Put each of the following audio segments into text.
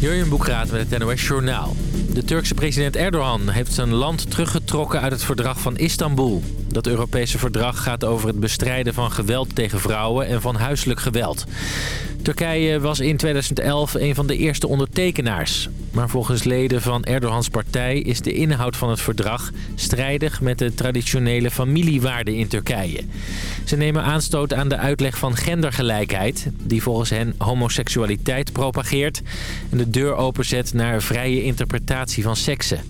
Jurjen Boekraat met het NOS Journaal. De Turkse president Erdogan heeft zijn land teruggetrokken uit het verdrag van Istanbul. Dat Europese verdrag gaat over het bestrijden van geweld tegen vrouwen en van huiselijk geweld. Turkije was in 2011 een van de eerste ondertekenaars. Maar volgens leden van Erdogans partij is de inhoud van het verdrag strijdig met de traditionele familiewaarden in Turkije. Ze nemen aanstoot aan de uitleg van gendergelijkheid, die volgens hen homoseksualiteit propageert en de deur openzet naar vrije interpretatie van seksen.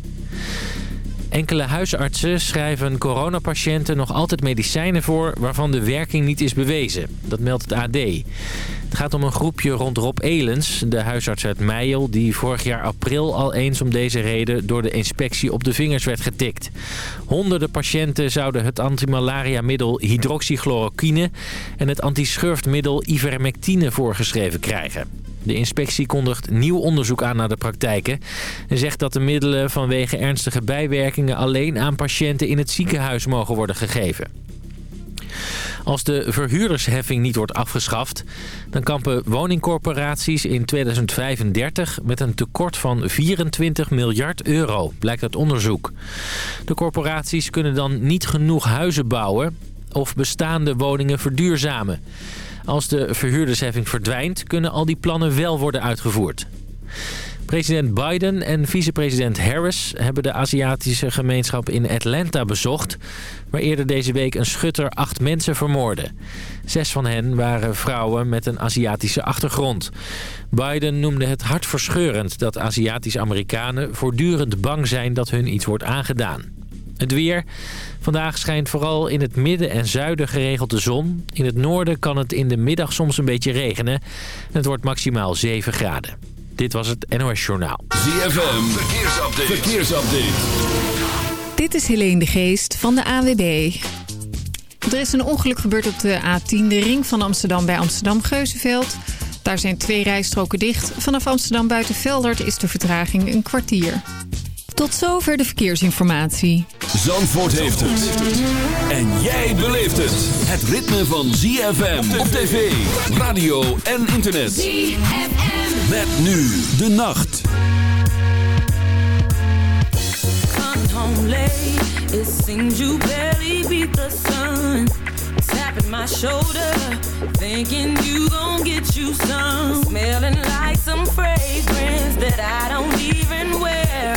Enkele huisartsen schrijven coronapatiënten nog altijd medicijnen voor... waarvan de werking niet is bewezen. Dat meldt het AD. Het gaat om een groepje rond Rob Elens, de huisarts uit Meijel... die vorig jaar april al eens om deze reden door de inspectie op de vingers werd getikt. Honderden patiënten zouden het antimalaria-middel hydroxychloroquine... en het antischurftmiddel ivermectine voorgeschreven krijgen. De inspectie kondigt nieuw onderzoek aan naar de praktijken... en zegt dat de middelen vanwege ernstige bijwerkingen... alleen aan patiënten in het ziekenhuis mogen worden gegeven. Als de verhuurdersheffing niet wordt afgeschaft... dan kampen woningcorporaties in 2035 met een tekort van 24 miljard euro, blijkt uit onderzoek. De corporaties kunnen dan niet genoeg huizen bouwen of bestaande woningen verduurzamen. Als de verhuurdersheffing verdwijnt, kunnen al die plannen wel worden uitgevoerd. President Biden en vicepresident Harris hebben de Aziatische gemeenschap in Atlanta bezocht... waar eerder deze week een schutter acht mensen vermoordde. Zes van hen waren vrouwen met een Aziatische achtergrond. Biden noemde het hartverscheurend dat Aziatische Amerikanen voortdurend bang zijn dat hun iets wordt aangedaan. Het weer. Vandaag schijnt vooral in het midden en zuiden geregeld de zon. In het noorden kan het in de middag soms een beetje regenen. Het wordt maximaal 7 graden. Dit was het NOS Journaal. ZFM. Verkeersupdate. Verkeersupdate. Dit is Helene de Geest van de AWB. Er is een ongeluk gebeurd op de A10, de ring van Amsterdam bij Amsterdam-Geuzenveld. Daar zijn twee rijstroken dicht. Vanaf Amsterdam buiten Veldert is de vertraging een kwartier. Tot zover de verkeersinformatie. Zandvoort heeft het. En jij beleeft het. Het ritme van ZFM op tv, radio en internet. ZFM. Met nu de nacht. Come home late, it seems you barely beat the sun. Tapping my shoulder, thinking you gon' get you some. Smelling like some fragrance that I don't even wear.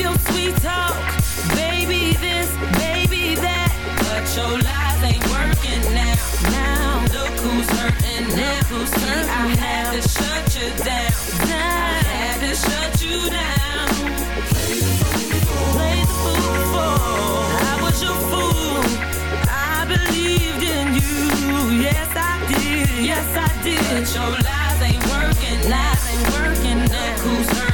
your sweet talk. Baby this, baby that. But your lies ain't working now. Now, look who's hurting now. Look who's hurting I had to shut you down. I had to shut you down. Play the fool before. I was your fool. I believed in you. Yes, I did. Yes, I did. But your lies ain't working. Lies ain't working now. Who's hurting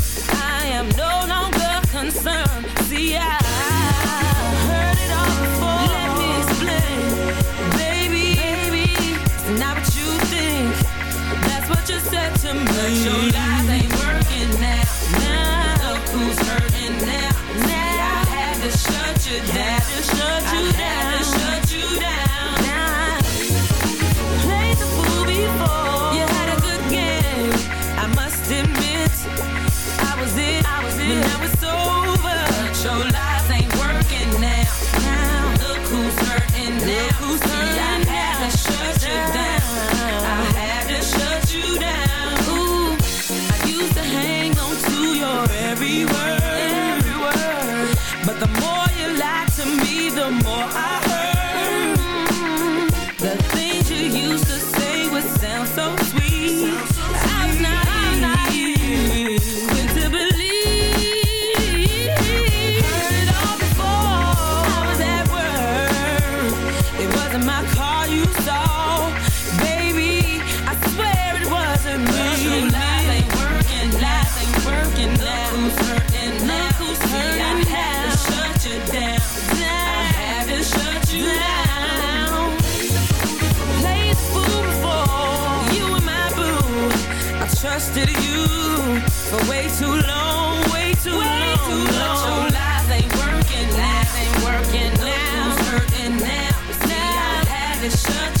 am no longer concerned. See, I heard it all before. Let me explain, baby. not what you think. That's what you said to me. But your lies ain't trusted you for way too long, way too way long. Too long. But your lies ain't working, lies ain't working now. Who's hurting now? See, I had to shut you.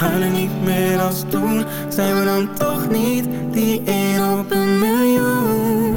huilen niet meer als toen. Zijn we dan toch niet die één op een miljoen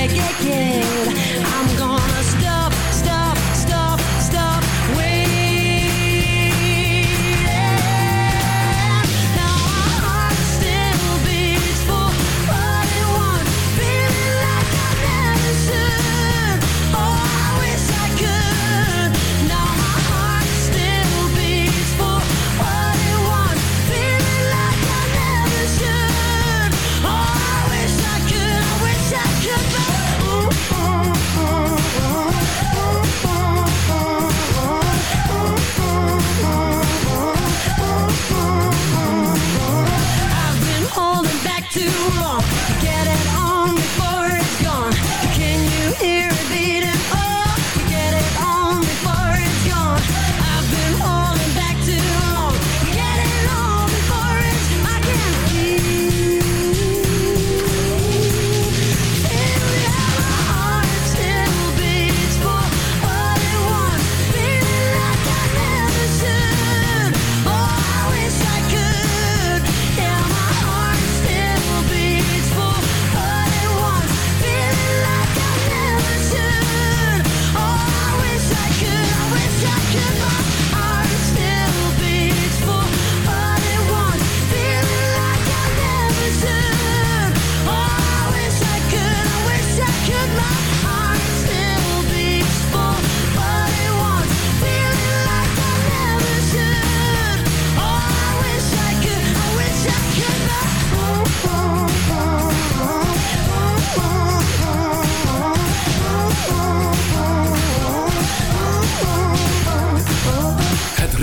I could get,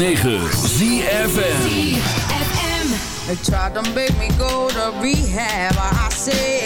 106.9 ZFN They tried to make me go to rehab, I said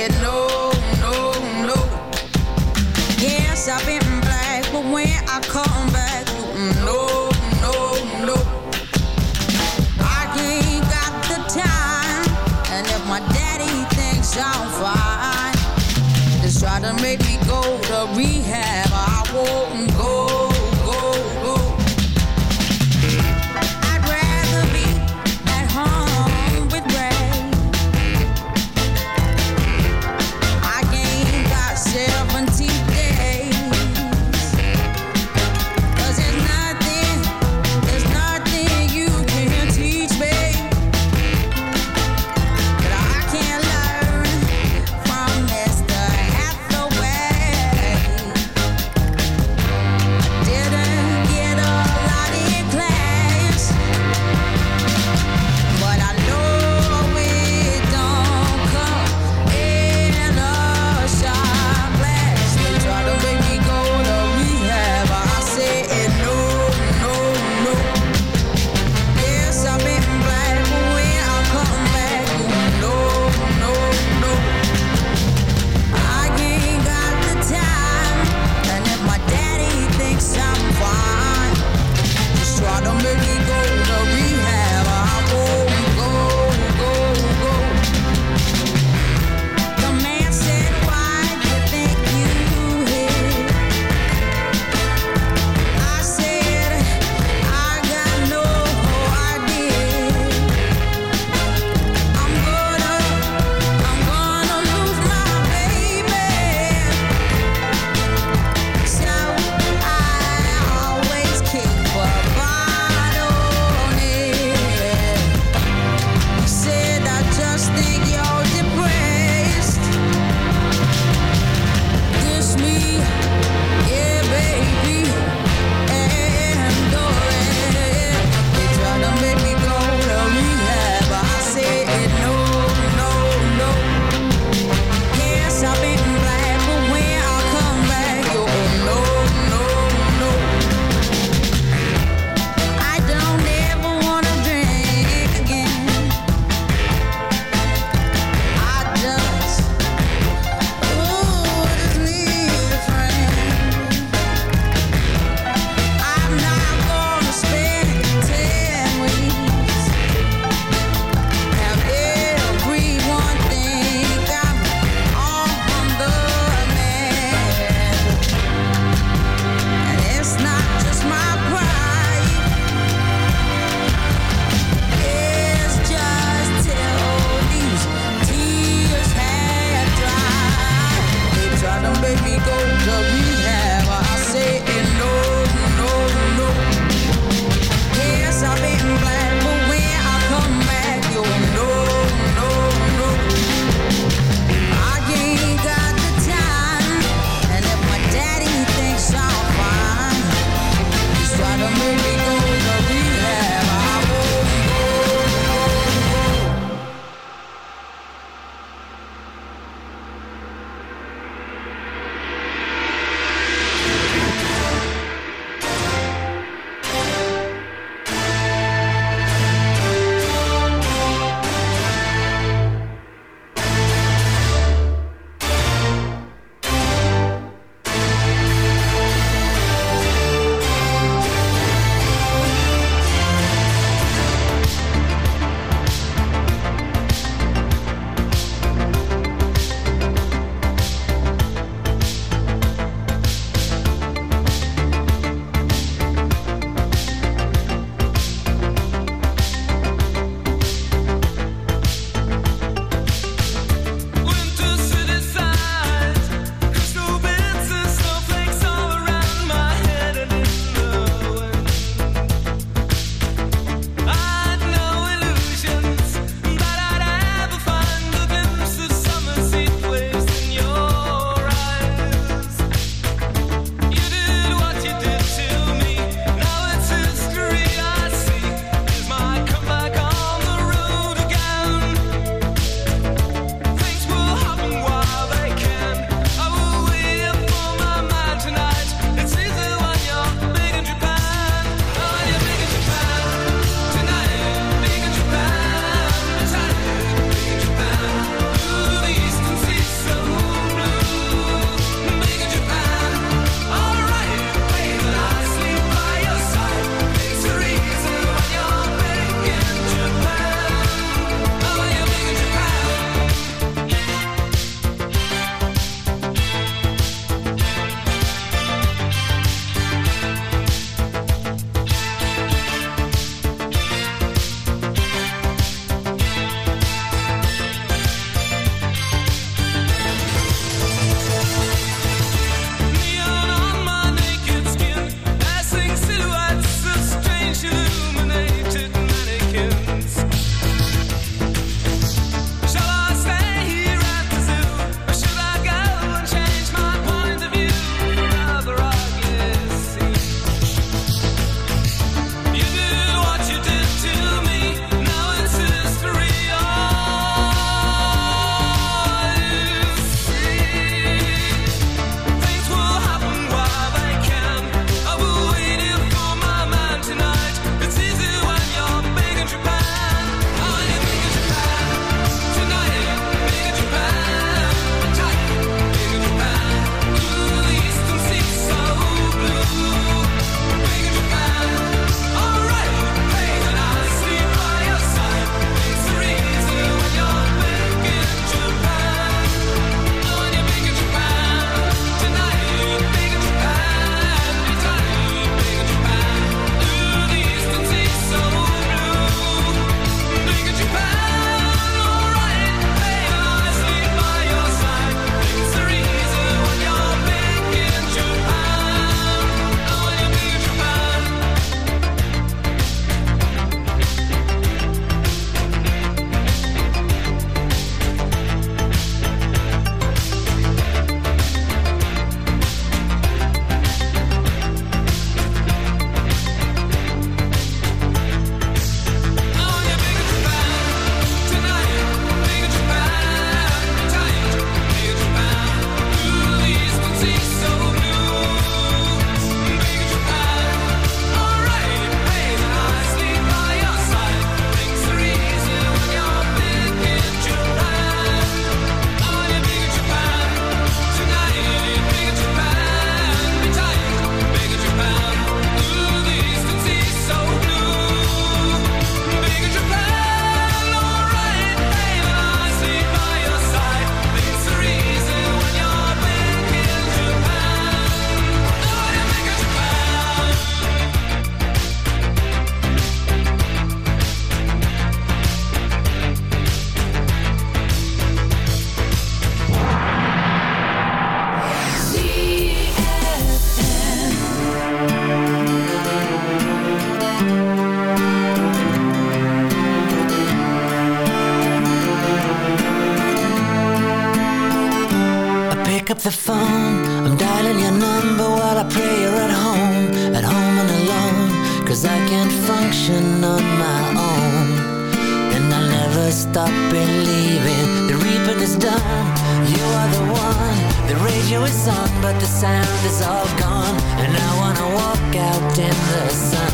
but the sound is all gone. And I wanna walk out in the sun.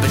But